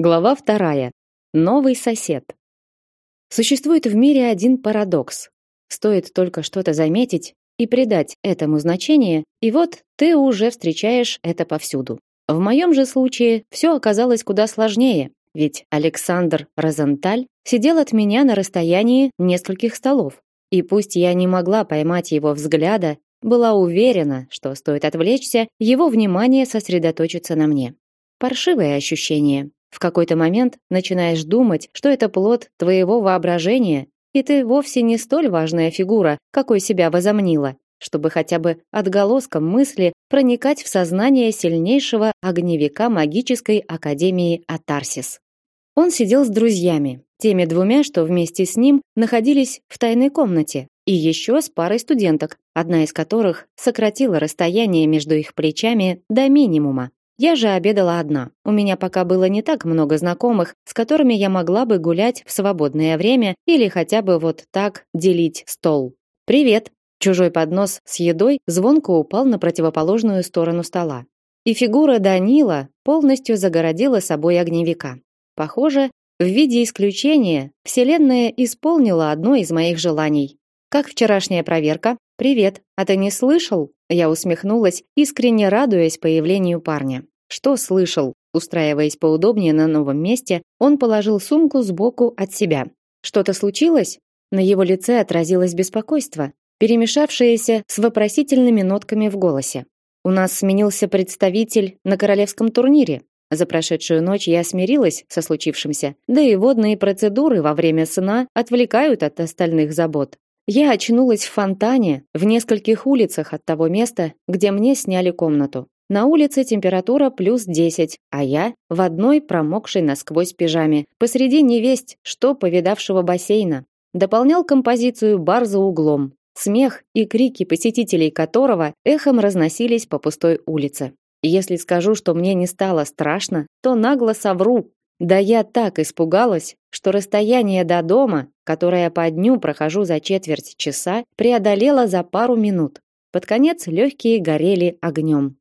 Глава вторая. Новый сосед. Существует в мире один парадокс. Стоит только что-то заметить и придать этому значение, и вот ты уже встречаешь это повсюду. В моем же случае все оказалось куда сложнее, ведь Александр Розенталь сидел от меня на расстоянии нескольких столов. И пусть я не могла поймать его взгляда, была уверена, что стоит отвлечься, его внимание сосредоточится на мне. Паршивое ощущение. В какой-то момент начинаешь думать, что это плод твоего воображения, и ты вовсе не столь важная фигура, какой себя возомнила, чтобы хотя бы отголоском мысли проникать в сознание сильнейшего огневика магической академии Атарсис. Он сидел с друзьями, теми двумя, что вместе с ним находились в тайной комнате, и еще с парой студенток, одна из которых сократила расстояние между их плечами до минимума. Я же обедала одна. У меня пока было не так много знакомых, с которыми я могла бы гулять в свободное время или хотя бы вот так делить стол. Привет. Чужой поднос с едой звонко упал на противоположную сторону стола. И фигура Данила полностью загородила собой огневика. Похоже, в виде исключения вселенная исполнила одно из моих желаний. Как вчерашняя проверка? Привет. А ты не слышал? Я усмехнулась, искренне радуясь появлению парня. Что слышал? Устраиваясь поудобнее на новом месте, он положил сумку сбоку от себя. Что-то случилось? На его лице отразилось беспокойство, перемешавшееся с вопросительными нотками в голосе. У нас сменился представитель на королевском турнире. За прошедшую ночь я смирилась со случившимся, да и водные процедуры во время сна отвлекают от остальных забот. Я очнулась в фонтане в нескольких улицах от того места, где мне сняли комнату. На улице температура плюс 10, а я в одной промокшей насквозь пижаме, посреди невесть, что повидавшего бассейна. Дополнял композицию бар за углом, смех и крики посетителей которого эхом разносились по пустой улице. Если скажу, что мне не стало страшно, то нагло совру. Да я так испугалась, что расстояние до дома, которое по дню прохожу за четверть часа, преодолела за пару минут. Под конец легкие горели огнем.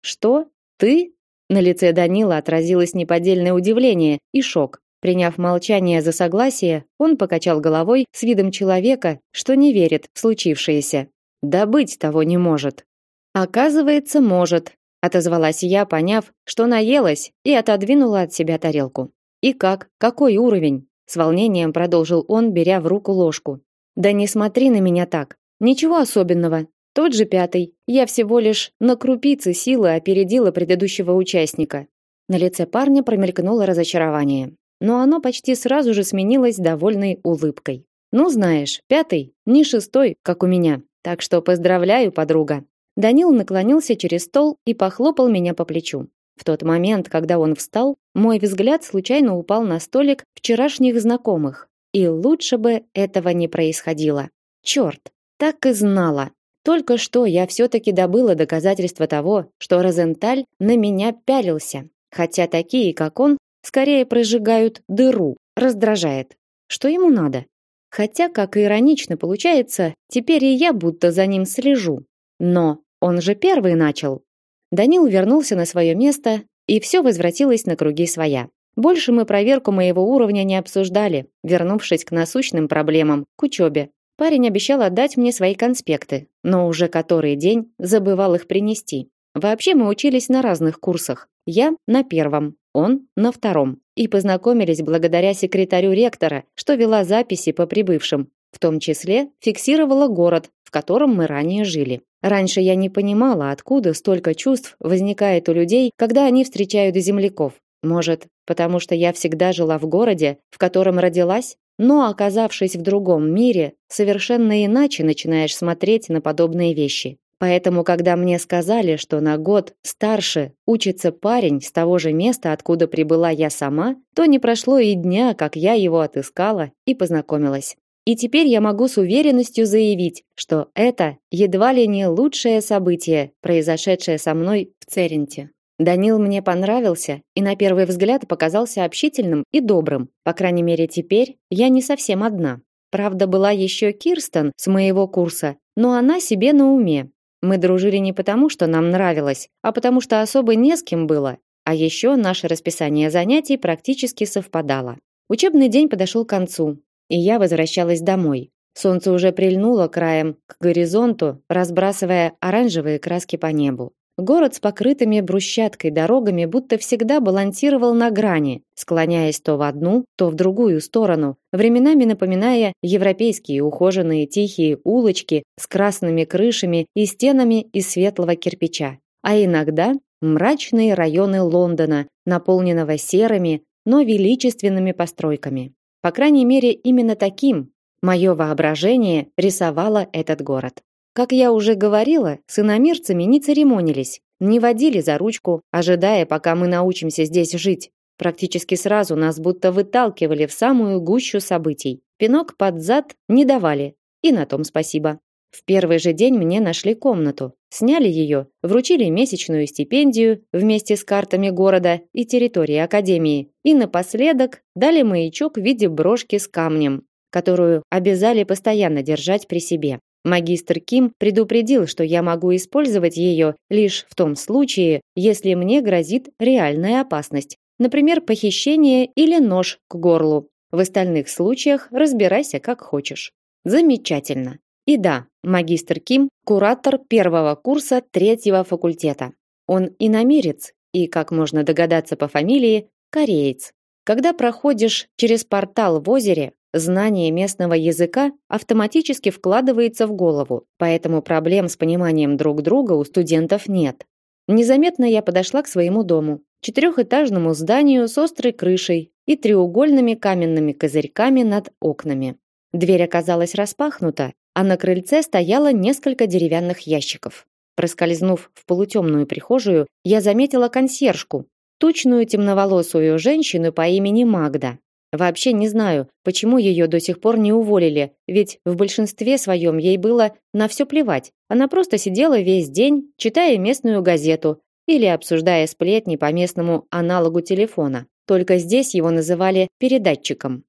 Что? Ты? На лице Данила отразилось неподдельное удивление и шок. Приняв молчание за согласие, он покачал головой с видом человека, что не верит в случившееся. Да быть того не может. Оказывается, может, отозвалась я, поняв, что наелась, и отодвинула от себя тарелку. И как? Какой уровень? С волнением продолжил он, беря в руку ложку. Да не смотри на меня так. Ничего особенного. Тот же пятый. Я всего лишь на крупицы силы опередила предыдущего участника. На лице парня промелькнуло разочарование, но оно почти сразу же сменилось довольной улыбкой. Ну, знаешь, пятый, не шестой, как у меня. Так что поздравляю, подруга. Данил наклонился через стол и похлопал меня по плечу. В тот момент, когда он встал, мой взгляд случайно упал на столик вчерашних знакомых. И лучше бы этого не происходило. Черт, так и знала. Только что я все-таки добыла доказательства того, что Розенталь на меня пялился. Хотя такие, как он, скорее прожигают дыру, раздражает. Что ему надо? Хотя, как иронично получается, теперь и я будто за ним слежу. Но он же первый начал. Данил вернулся на свое место, и все возвратилось на круги своя. Больше мы проверку моего уровня не обсуждали, вернувшись к насущным проблемам, к учебе. Парень обещал отдать мне свои конспекты, но уже который день забывал их принести. Вообще мы учились на разных курсах. Я на первом, он на втором. И познакомились благодаря секретарю ректора, что вела записи по прибывшим, в том числе фиксировала город, в котором мы ранее жили. Раньше я не понимала, откуда столько чувств возникает у людей, когда они встречают земляков. Может, потому что я всегда жила в городе, в котором родилась? Но, оказавшись в другом мире, совершенно иначе начинаешь смотреть на подобные вещи. Поэтому, когда мне сказали, что на год старше учится парень с того же места, откуда прибыла я сама, то не прошло и дня, как я его отыскала и познакомилась. И теперь я могу с уверенностью заявить, что это едва ли не лучшее событие, произошедшее со мной в Церенте. Данил мне понравился и на первый взгляд показался общительным и добрым. По крайней мере, теперь я не совсем одна. Правда, была еще Кирстен с моего курса, но она себе на уме. Мы дружили не потому, что нам нравилось, а потому что особо не с кем было. А еще наше расписание занятий практически совпадало. Учебный день подошел к концу, и я возвращалась домой. Солнце уже прильнуло краем к горизонту, разбрасывая оранжевые краски по небу. Город с покрытыми брусчаткой дорогами будто всегда балансировал на грани, склоняясь то в одну, то в другую сторону, временами напоминая европейские ухоженные тихие улочки с красными крышами и стенами из светлого кирпича. А иногда мрачные районы Лондона, наполненного серыми, но величественными постройками. По крайней мере, именно таким мое воображение рисовало этот город. Как я уже говорила, с иномирцами не церемонились, не водили за ручку, ожидая, пока мы научимся здесь жить. Практически сразу нас будто выталкивали в самую гущу событий. Пинок под зад не давали, и на том спасибо. В первый же день мне нашли комнату, сняли ее, вручили месячную стипендию вместе с картами города и территории академии, и напоследок дали маячок в виде брошки с камнем, которую обязали постоянно держать при себе. Магистр Ким предупредил, что я могу использовать ее лишь в том случае, если мне грозит реальная опасность, например, похищение или нож к горлу. В остальных случаях разбирайся как хочешь. Замечательно. И да, магистр Ким куратор первого курса третьего факультета. Он иномирец и, как можно догадаться по фамилии, кореец. Когда проходишь через портал в озере, Знание местного языка автоматически вкладывается в голову, поэтому проблем с пониманием друг друга у студентов нет. Незаметно я подошла к своему дому, четырехэтажному зданию с острой крышей и треугольными каменными козырьками над окнами. Дверь оказалась распахнута, а на крыльце стояло несколько деревянных ящиков. Проскользнув в полутемную прихожую, я заметила консьержку, тучную темноволосую женщину по имени Магда. Вообще не знаю, почему ее до сих пор не уволили, ведь в большинстве своем ей было на все плевать. Она просто сидела весь день, читая местную газету или обсуждая сплетни по местному аналогу телефона. Только здесь его называли передатчиком.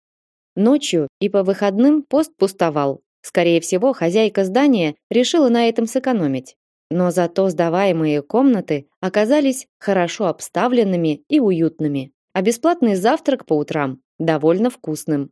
Ночью и по выходным пост пустовал. Скорее всего, хозяйка здания решила на этом сэкономить. Но зато сдаваемые комнаты оказались хорошо обставленными и уютными. А бесплатный завтрак по утрам довольно вкусным.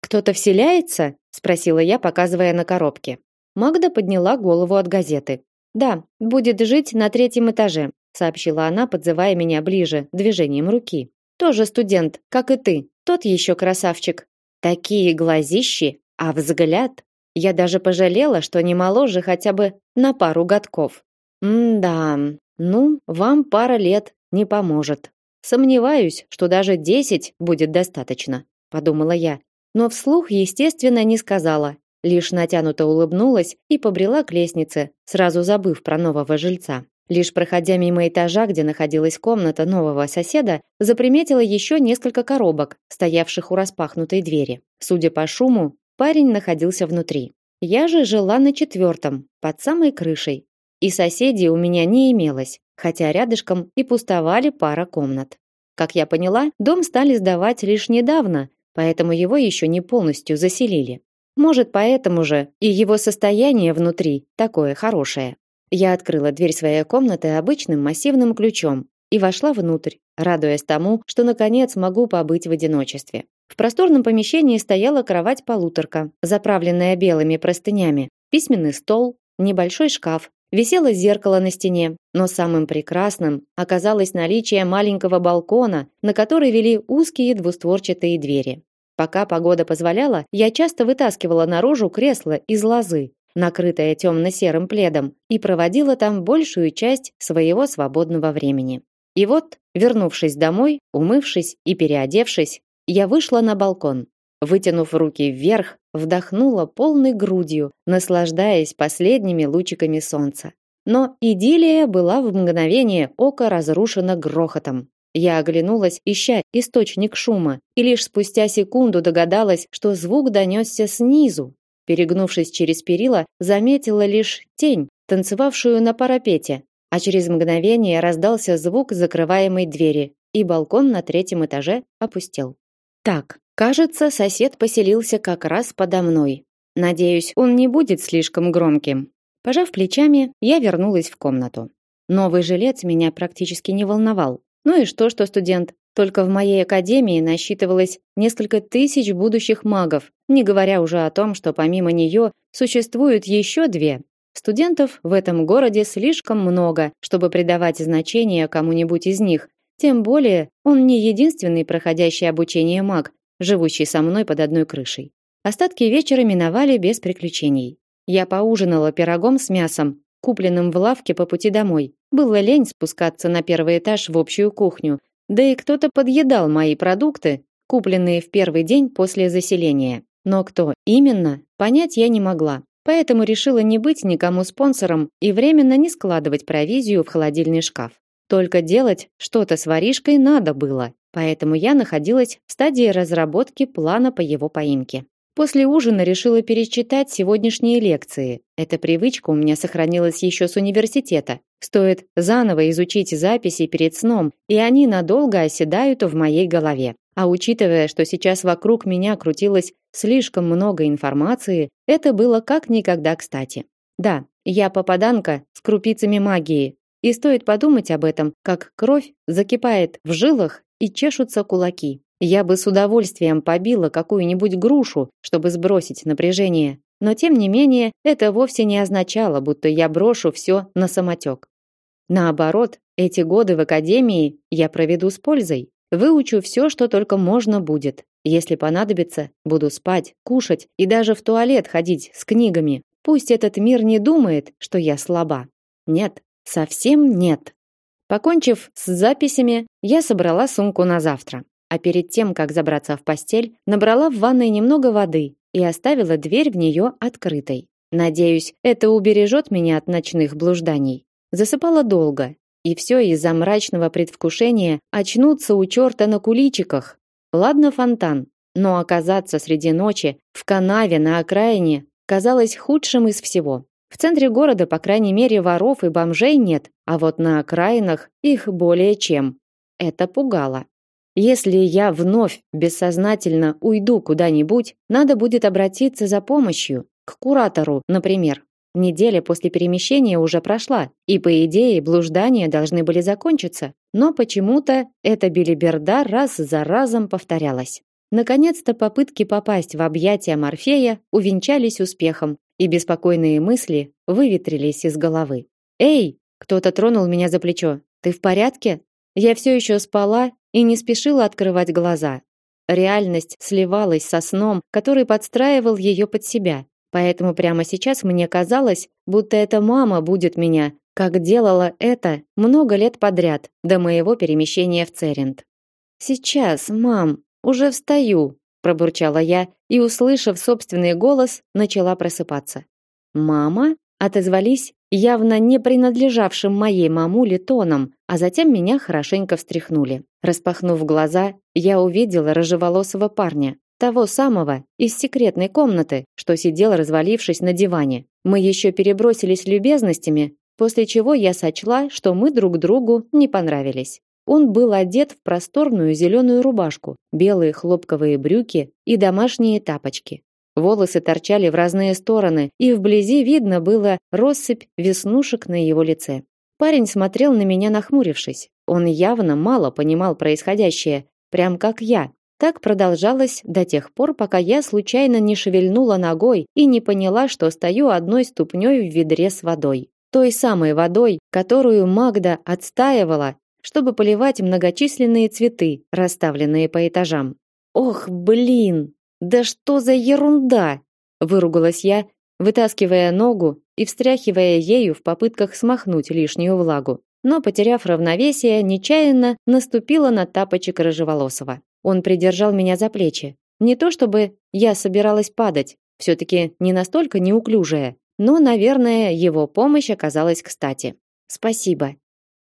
Кто-то вселяется? спросила я, показывая на коробке. Магда подняла голову от газеты. Да, будет жить на третьем этаже, сообщила она, подзывая меня ближе движением руки. Тоже студент, как и ты. Тот еще красавчик. Такие глазищи, а взгляд. Я даже пожалела, что не моложе хотя бы на пару годков. М-да. Ну, вам пара лет не поможет. Сомневаюсь, что даже десять будет достаточно, подумала я, но вслух, естественно, не сказала, лишь натянуто улыбнулась и побрела к лестнице, сразу забыв про нового жильца. Лишь проходя мимо этажа, где находилась комната нового соседа, заприметила еще несколько коробок, стоявших у распахнутой двери. Судя по шуму, парень находился внутри. Я же жила на четвертом, под самой крышей, и соседей у меня не имелось, хотя рядышком и пустовали пара комнат. Как я поняла, дом стали сдавать лишь недавно, поэтому его еще не полностью заселили. Может, поэтому же и его состояние внутри такое хорошее. Я открыла дверь своей комнаты обычным массивным ключом и вошла внутрь, радуясь тому, что наконец могу побыть в одиночестве. В просторном помещении стояла кровать-полуторка, заправленная белыми простынями, письменный стол, небольшой шкаф, Висело зеркало на стене, но самым прекрасным оказалось наличие маленького балкона, на который вели узкие двустворчатые двери. Пока погода позволяла, я часто вытаскивала наружу кресло из лозы, накрытое темно-серым пледом, и проводила там большую часть своего свободного времени. И вот, вернувшись домой, умывшись и переодевшись, я вышла на балкон. Вытянув руки вверх, вдохнула полной грудью, наслаждаясь последними лучиками солнца. Но идиллия была в мгновение ока разрушена грохотом. Я оглянулась, ища источник шума, и лишь спустя секунду догадалась, что звук донесся снизу. Перегнувшись через перила, заметила лишь тень, танцевавшую на парапете, а через мгновение раздался звук закрываемой двери, и балкон на третьем этаже опустел. Так, Кажется, сосед поселился как раз подо мной. Надеюсь, он не будет слишком громким. Пожав плечами, я вернулась в комнату. Новый жилец меня практически не волновал. Ну и что, что студент? Только в моей академии насчитывалось несколько тысяч будущих магов, не говоря уже о том, что помимо нее существуют еще две. Студентов в этом городе слишком много, чтобы придавать значение кому-нибудь из них. Тем более, он не единственный проходящий обучение маг, живущий со мной под одной крышей. Остатки вечера миновали без приключений. Я поужинала пирогом с мясом, купленным в лавке по пути домой. Было лень спускаться на первый этаж в общую кухню, да и кто-то подъедал мои продукты, купленные в первый день после заселения. Но кто именно, понять я не могла. Поэтому решила не быть никому спонсором и временно не складывать провизию в холодильный шкаф. Только делать что-то с воришкой надо было. Поэтому я находилась в стадии разработки плана по его поимке. После ужина решила перечитать сегодняшние лекции. Эта привычка у меня сохранилась еще с университета. Стоит заново изучить записи перед сном, и они надолго оседают в моей голове. А учитывая, что сейчас вокруг меня крутилось слишком много информации, это было как никогда кстати. Да, я попаданка с крупицами магии, и стоит подумать об этом, как кровь закипает в жилах и чешутся кулаки. Я бы с удовольствием побила какую-нибудь грушу, чтобы сбросить напряжение, но тем не менее это вовсе не означало, будто я брошу все на самотек. Наоборот, эти годы в академии я проведу с пользой. Выучу все, что только можно будет. Если понадобится, буду спать, кушать и даже в туалет ходить с книгами. Пусть этот мир не думает, что я слаба. Нет, совсем нет. Покончив с записями, я собрала сумку на завтра а перед тем, как забраться в постель, набрала в ванной немного воды и оставила дверь в нее открытой. Надеюсь, это убережет меня от ночных блужданий. Засыпала долго, и все из-за мрачного предвкушения очнуться у черта на куличиках. Ладно фонтан, но оказаться среди ночи в канаве на окраине казалось худшим из всего. В центре города, по крайней мере, воров и бомжей нет, а вот на окраинах их более чем. Это пугало. Если я вновь бессознательно уйду куда-нибудь, надо будет обратиться за помощью, к куратору, например. Неделя после перемещения уже прошла, и по идее блуждания должны были закончиться, но почему-то эта белиберда раз за разом повторялась. Наконец-то попытки попасть в объятия Морфея увенчались успехом, и беспокойные мысли выветрились из головы. Эй, кто-то тронул меня за плечо. Ты в порядке? Я все еще спала и не спешила открывать глаза. Реальность сливалась со сном, который подстраивал ее под себя. Поэтому прямо сейчас мне казалось, будто эта мама будет меня, как делала это много лет подряд, до моего перемещения в Церент. Сейчас, мам, уже встаю, пробурчала я и, услышав собственный голос, начала просыпаться. Мама отозвались явно не принадлежавшим моей мамуле тоном, а затем меня хорошенько встряхнули. Распахнув глаза, я увидела рыжеволосого парня, того самого из секретной комнаты, что сидел развалившись на диване. Мы еще перебросились любезностями, после чего я сочла, что мы друг другу не понравились. Он был одет в просторную зеленую рубашку, белые хлопковые брюки и домашние тапочки. Волосы торчали в разные стороны, и вблизи видно было россыпь веснушек на его лице. Парень смотрел на меня нахмурившись. Он явно мало понимал происходящее, прям как я. Так продолжалось до тех пор, пока я случайно не шевельнула ногой и не поняла, что стою одной ступней в ведре с водой. Той самой водой, которую Магда отстаивала, чтобы поливать многочисленные цветы, расставленные по этажам. Ох, блин, да что за ерунда, выругалась я, вытаскивая ногу и встряхивая ею в попытках смахнуть лишнюю влагу. Но, потеряв равновесие, нечаянно наступила на тапочек рыжеволосого. Он придержал меня за плечи. Не то чтобы я собиралась падать, все таки не настолько неуклюжая, но, наверное, его помощь оказалась кстати. Спасибо.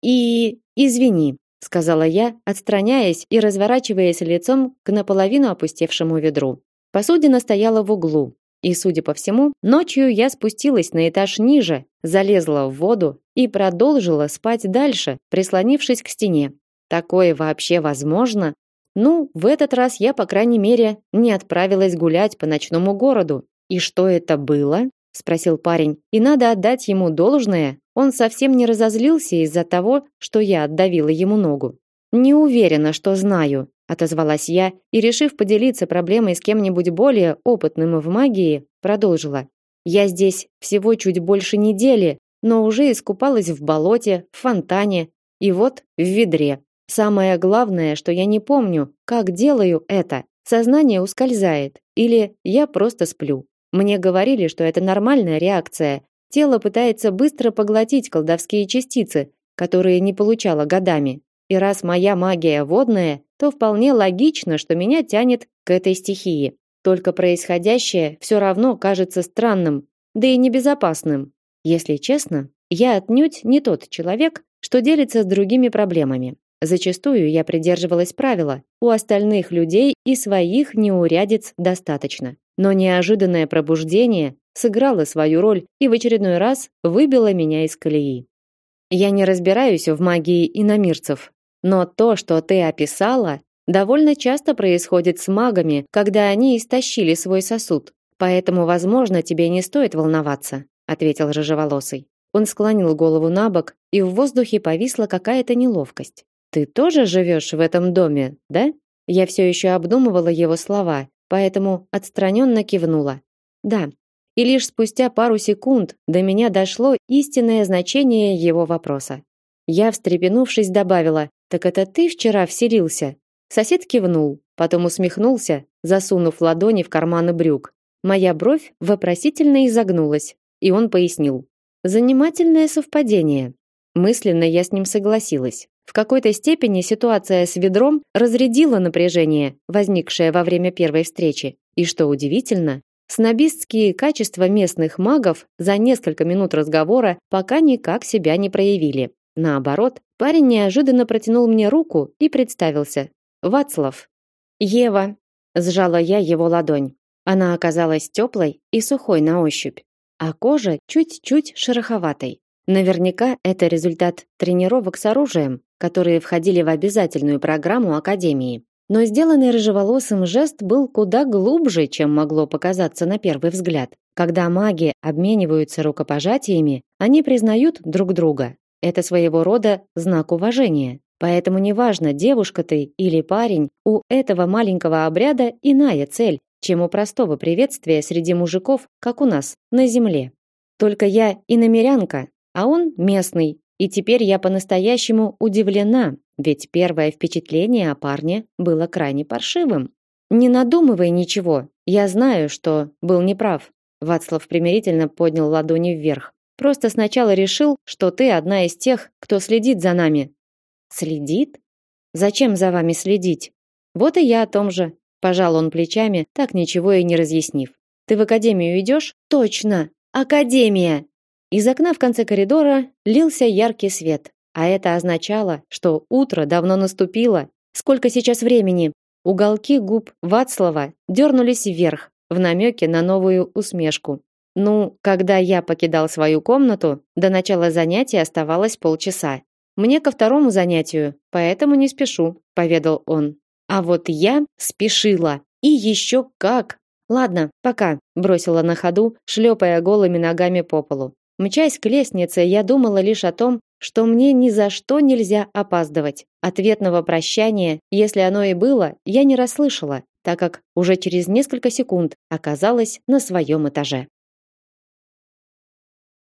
И извини, сказала я, отстраняясь и разворачиваясь лицом к наполовину опустевшему ведру. Посудина стояла в углу, и, судя по всему, ночью я спустилась на этаж ниже, залезла в воду и продолжила спать дальше, прислонившись к стене. Такое вообще возможно? Ну, в этот раз я, по крайней мере, не отправилась гулять по ночному городу. И что это было? спросил парень. И надо отдать ему должное, он совсем не разозлился из-за того, что я отдавила ему ногу. Не уверена, что знаю, отозвалась я и, решив поделиться проблемой с кем-нибудь более опытным в магии, продолжила. Я здесь всего чуть больше недели, но уже искупалась в болоте, в фонтане и вот в ведре. Самое главное, что я не помню, как делаю это. Сознание ускользает или я просто сплю. Мне говорили, что это нормальная реакция. Тело пытается быстро поглотить колдовские частицы, которые не получало годами. И раз моя магия водная, то вполне логично, что меня тянет к этой стихии. Только происходящее все равно кажется странным, да и небезопасным. Если честно, я отнюдь не тот человек, что делится с другими проблемами. Зачастую я придерживалась правила: у остальных людей и своих неурядиц достаточно. Но неожиданное пробуждение сыграло свою роль и в очередной раз выбило меня из колеи. Я не разбираюсь в магии иномирцев, но то, что ты описала, довольно часто происходит с магами, когда они истощили свой сосуд. Поэтому, возможно, тебе не стоит волноваться, ответил рыжеволосый. Он склонил голову набок, и в воздухе повисла какая-то неловкость. Ты тоже живешь в этом доме, да? Я все еще обдумывала его слова, поэтому отстраненно кивнула. Да. И лишь спустя пару секунд до меня дошло истинное значение его вопроса. Я, встрепенувшись, добавила: "Так это ты вчера вселился?" Сосед кивнул, потом усмехнулся, засунув ладони в карманы брюк. Моя бровь вопросительно изогнулась, и он пояснил: "Занимательное совпадение". Мысленно я с ним согласилась. В какой-то степени ситуация с ведром разрядила напряжение, возникшее во время первой встречи. И что удивительно, снобистские качества местных магов за несколько минут разговора пока никак себя не проявили. Наоборот, парень неожиданно протянул мне руку и представился. Вацлав. Ева. Сжала я его ладонь. Она оказалась теплой и сухой на ощупь, а кожа чуть-чуть шероховатой. Наверняка это результат тренировок с оружием, которые входили в обязательную программу академии. Но сделанный рыжеволосым жест был куда глубже, чем могло показаться на первый взгляд. Когда маги обмениваются рукопожатиями, они признают друг друга. Это своего рода знак уважения. Поэтому неважно, девушка ты или парень, у этого маленького обряда иная цель, чем у простого приветствия среди мужиков, как у нас, на земле. Только я и намерянка, а он местный, и теперь я по-настоящему удивлена, ведь первое впечатление о парне было крайне паршивым. Не надумывай ничего. Я знаю, что был неправ. Вацлав примирительно поднял ладони вверх. Просто сначала решил, что ты одна из тех, кто следит за нами. Следит? Зачем за вами следить? Вот и я о том же. Пожал он плечами, так ничего и не разъяснив. Ты в академию идешь? Точно. Академия. Из окна в конце коридора лился яркий свет, а это означало, что утро давно наступило. Сколько сейчас времени? Уголки губ Вацлава дернулись вверх в намеке на новую усмешку. Ну, когда я покидал свою комнату, до начала занятия оставалось полчаса. Мне ко второму занятию, поэтому не спешу, поведал он. А вот я спешила. И еще как. Ладно, пока, бросила на ходу, шлепая голыми ногами по полу. Мчась к лестнице, я думала лишь о том, что мне ни за что нельзя опаздывать. Ответного прощания, если оно и было, я не расслышала, так как уже через несколько секунд оказалась на своем этаже.